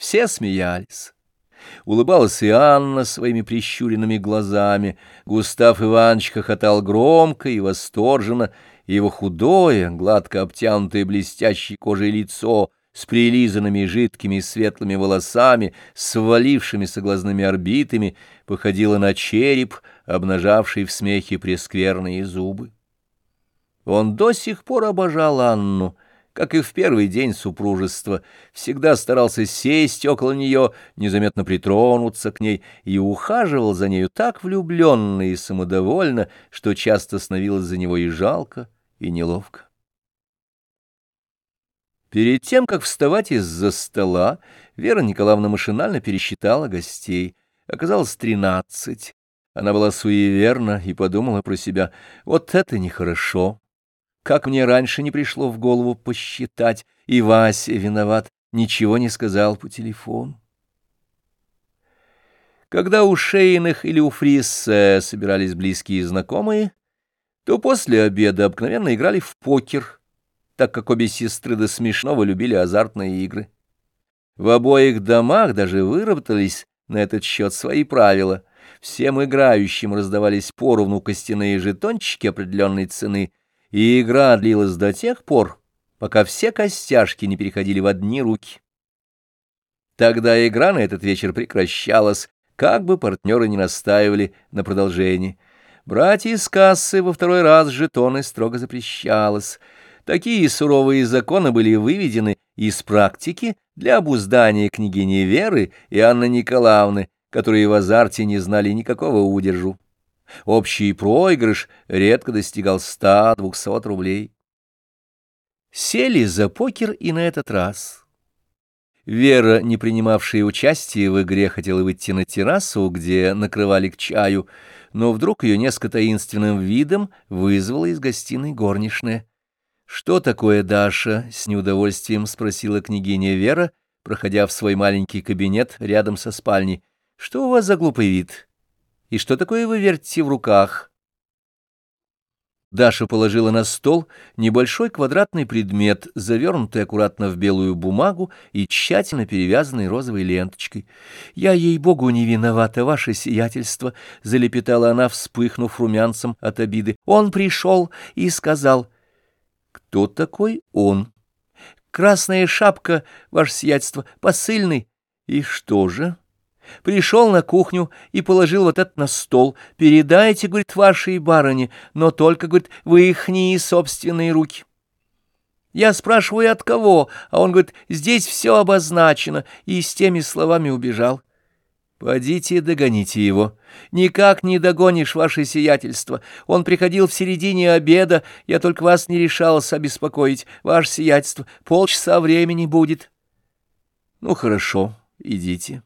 Все смеялись. Улыбалась и Анна своими прищуренными глазами. Густав Иванович хохотал громко и восторженно, и его худое, гладко обтянутое блестящей кожей лицо с прилизанными жидкими светлыми волосами, с валившимися глазными орбитами, походило на череп, обнажавший в смехе прескверные зубы. Он до сих пор обожал Анну, как и в первый день супружества, всегда старался сесть около нее, незаметно притронуться к ней, и ухаживал за нею так влюбленно и самодовольно, что часто становилось за него и жалко, и неловко. Перед тем, как вставать из-за стола, Вера Николаевна машинально пересчитала гостей. Оказалось, тринадцать. Она была суеверна и подумала про себя, вот это нехорошо. Как мне раньше не пришло в голову посчитать, и Вася виноват, ничего не сказал по телефону. Когда у Шейных или у Фриссе собирались близкие знакомые, то после обеда обыкновенно играли в покер, так как обе сестры до смешного любили азартные игры. В обоих домах даже выработались на этот счет свои правила. Всем играющим раздавались поровну костяные жетончики определенной цены — и игра длилась до тех пор, пока все костяшки не переходили в одни руки. Тогда игра на этот вечер прекращалась, как бы партнеры не настаивали на продолжении. Брать из кассы во второй раз жетоны строго запрещалось. Такие суровые законы были выведены из практики для обуздания княгини Веры и Анны Николаевны, которые в азарте не знали никакого удержу. Общий проигрыш редко достигал 100-200 рублей. Сели за покер и на этот раз. Вера, не принимавшая участие в игре, хотела выйти на террасу, где накрывали к чаю, но вдруг ее несколько таинственным видом вызвала из гостиной горничная. «Что такое, Даша?» — с неудовольствием спросила княгиня Вера, проходя в свой маленький кабинет рядом со спальней. «Что у вас за глупый вид?» И что такое вы вертите в руках? Даша положила на стол небольшой квадратный предмет, завернутый аккуратно в белую бумагу и тщательно перевязанный розовой ленточкой. «Я, ей-богу, не виновата, ваше сиятельство», — залепетала она, вспыхнув румянцем от обиды. «Он пришел и сказал...» «Кто такой он?» «Красная шапка, ваше сиятельство, посыльный». «И что же?» Пришел на кухню и положил вот это на стол. Передайте, говорит, вашей барыне, но только, говорит, вы их не собственные руки. Я спрашиваю, от кого, а он говорит, здесь все обозначено, и с теми словами убежал. Подите догоните его. Никак не догонишь ваше сиятельство. Он приходил в середине обеда, я только вас не решался обеспокоить. Ваше сиятельство, полчаса времени будет. Ну, хорошо, идите.